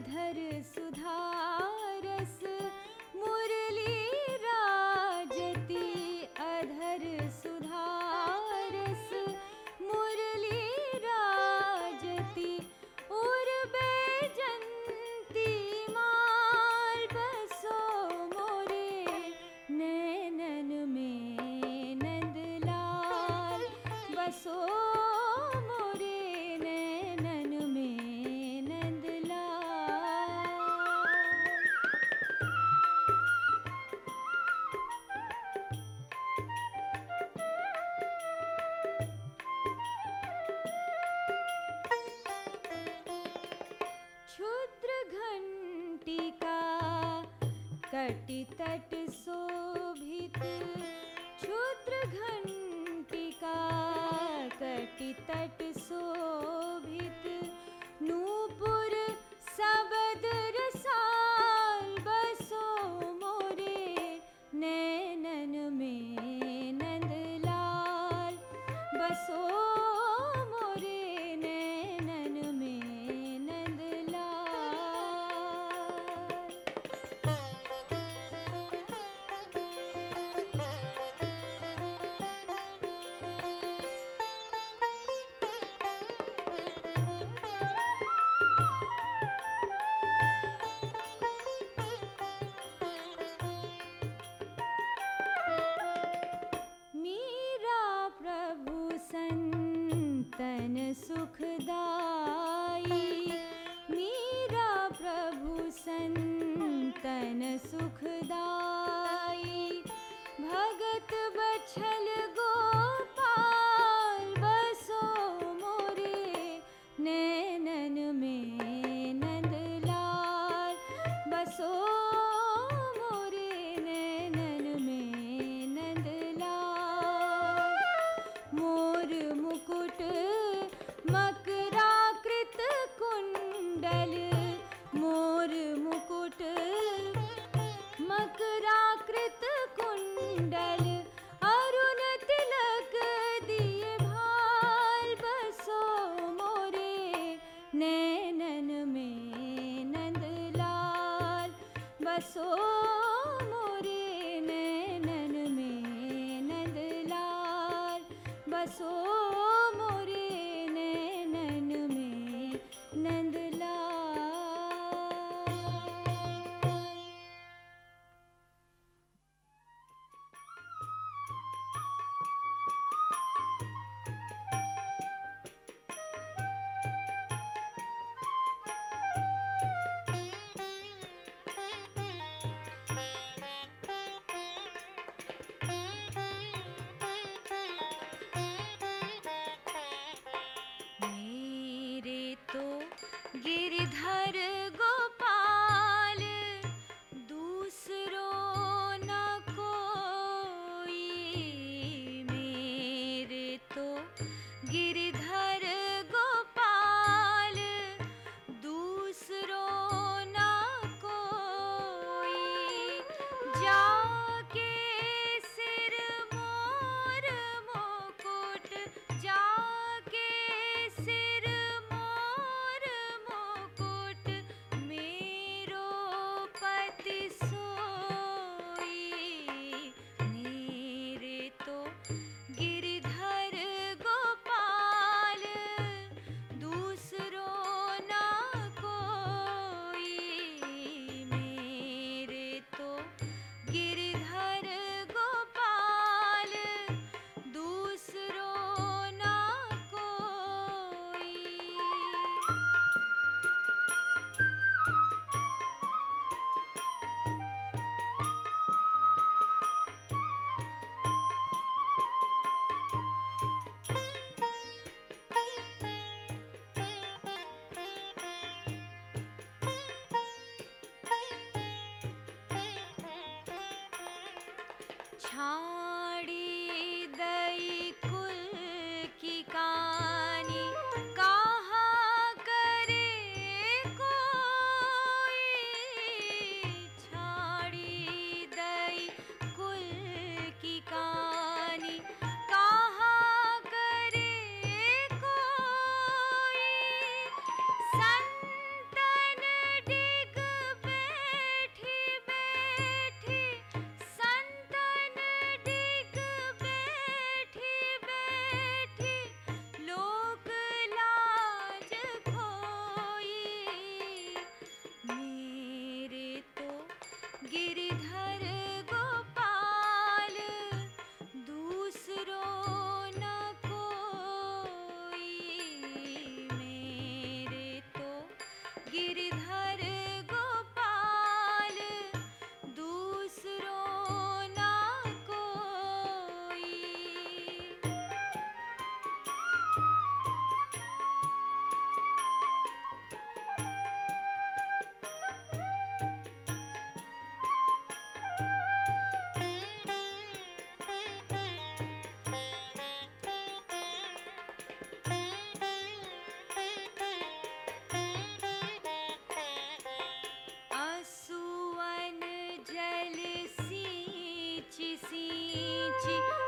अधर सुधारस मुरली राजति अधर सुधारस मुरली राजति उर् माल बसो मोरे नैनन में नन्द बसो मोरे। तट तट शोभित तन सुखदाई। 超起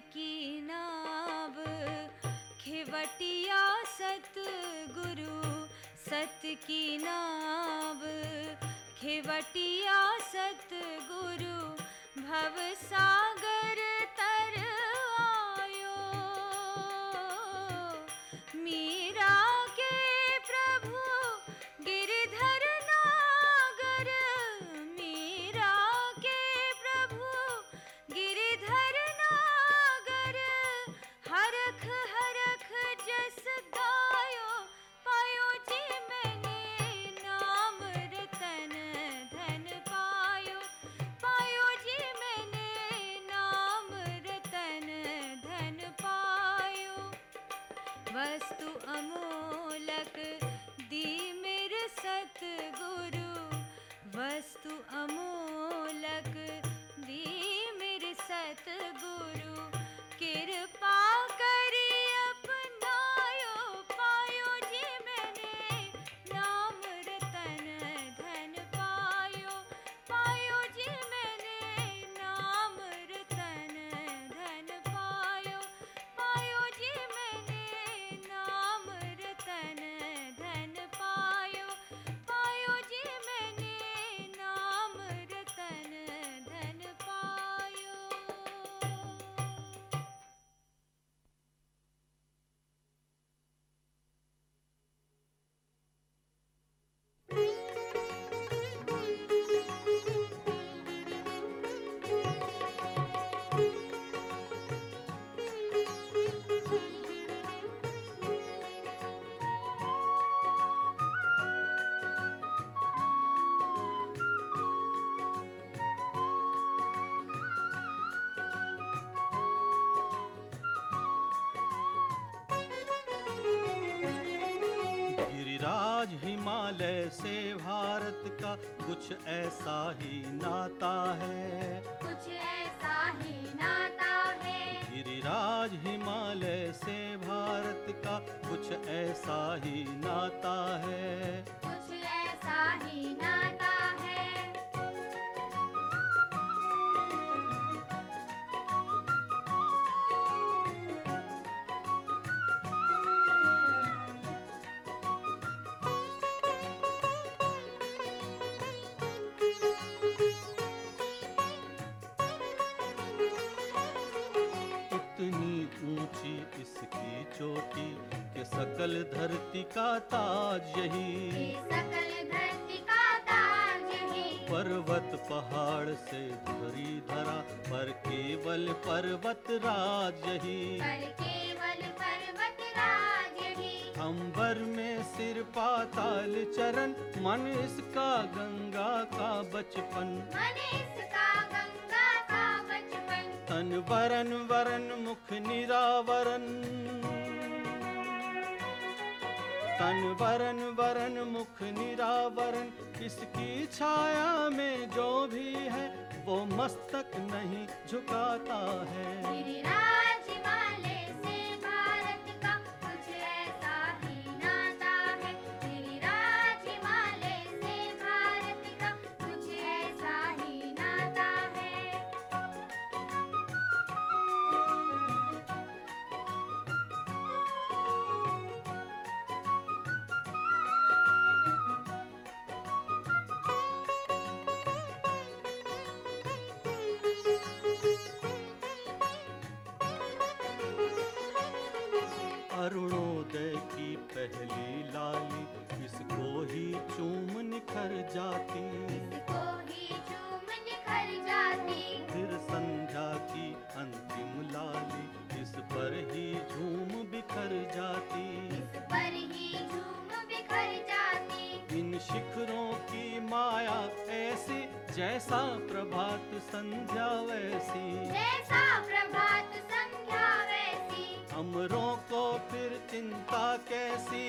te quiero. हिमालय से भारत का कुछ ऐसा ही नाता है। कुछ ऐसा ही नाता है। गिरिराज हिमालय से भारत का कुछ ऐसा ही नाता है। सकल धरती का ताज यही। सकल धरती का ताज है पर्वत पहाड़ से धरी धरा पर केवल पर्वत राज यही। पर केवल पर्वत राज ही अंबर में सिर पाताल चरण मन इसका गंगा का बचपन। मन इसका गंगा का बचपन। तन वरन वरन मुख निरावरन तन वरन वरन मुख निरावरण इसकी छाया में जो भी है, वो मस्तक नहीं झुकाता है। गिरिराज जैसा प्रभात संध्या वैसी। जैसा प्रभात संध्या वैसी। अमरों को फिर चिंता कैसी?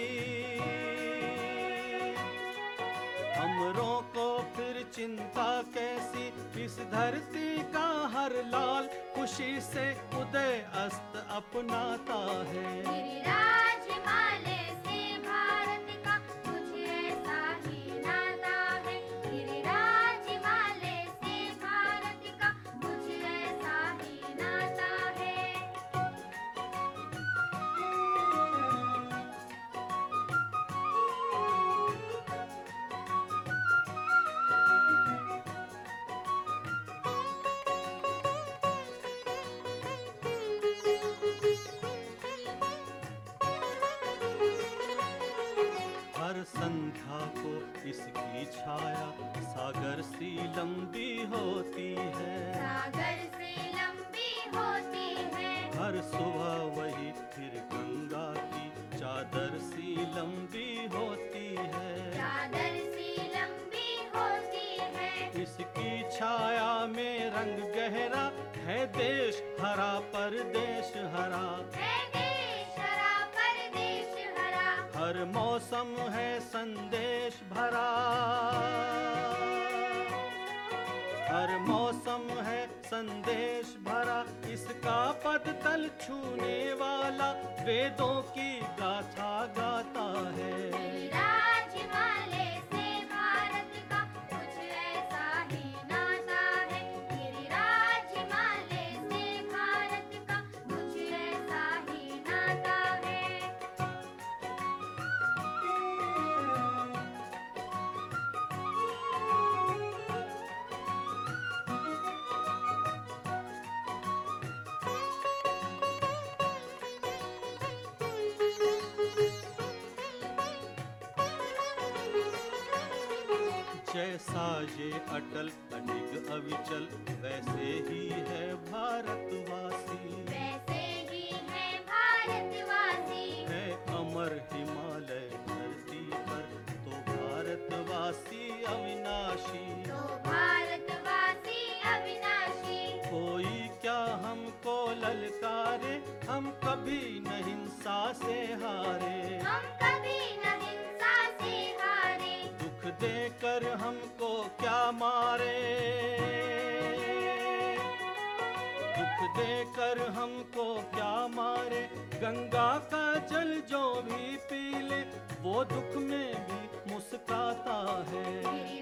अमरों को फिर चिंता कैसी? इस धरती का हर लाल खुशी से उदय अस्त अपनाता है। गिरिराज हिमालय सी लंबी होती है। सागर से लंबी होती है। हर सुबह वही फिर गंगा की चादर सी लंबी होती है। चादर सी लंबी होती है। इसकी छाया में रंग गहरा है देश हरा परदेश हरा। है देश हरा परदेश हरा। हर मौसम है संदेश भरा। हर मौसम है संदेश भरा, इसका पद तल छूने वाला वेदों की गाथा गाता है। जैसा ये अटल अडिग अविचल वैसे ही है भारतवासी देकर हमको क्या मारे? गंगा का जल जो भी पी ले, वो दुख में भी मुस्काता है।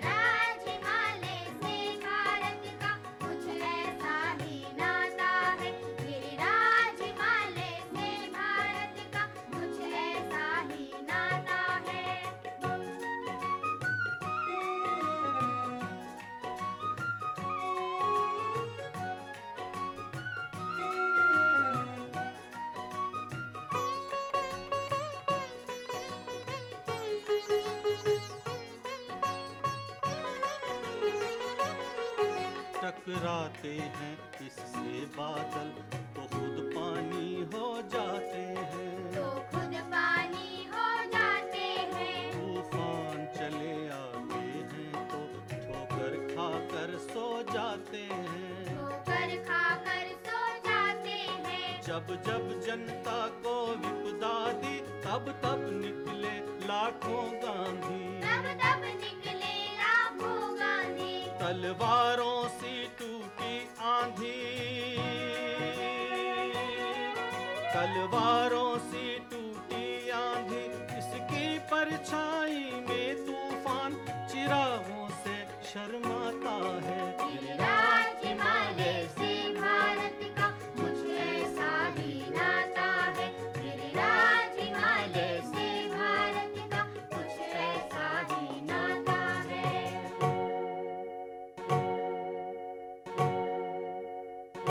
टकराते हैं इससे बादल तो खुद पानी हो जाते हैं। तो खुद पानी हो जाते हैं। तूफ़ान चले आते हैं तो ठोकर खाकर सो जाते हैं। ठोकर खाकर सो जाते हैं। जब जब जनता को विपदा दी तब तब निकले लाखों गांधी। तब तब निकले तलवारों से टूटी आंधी। तलवारों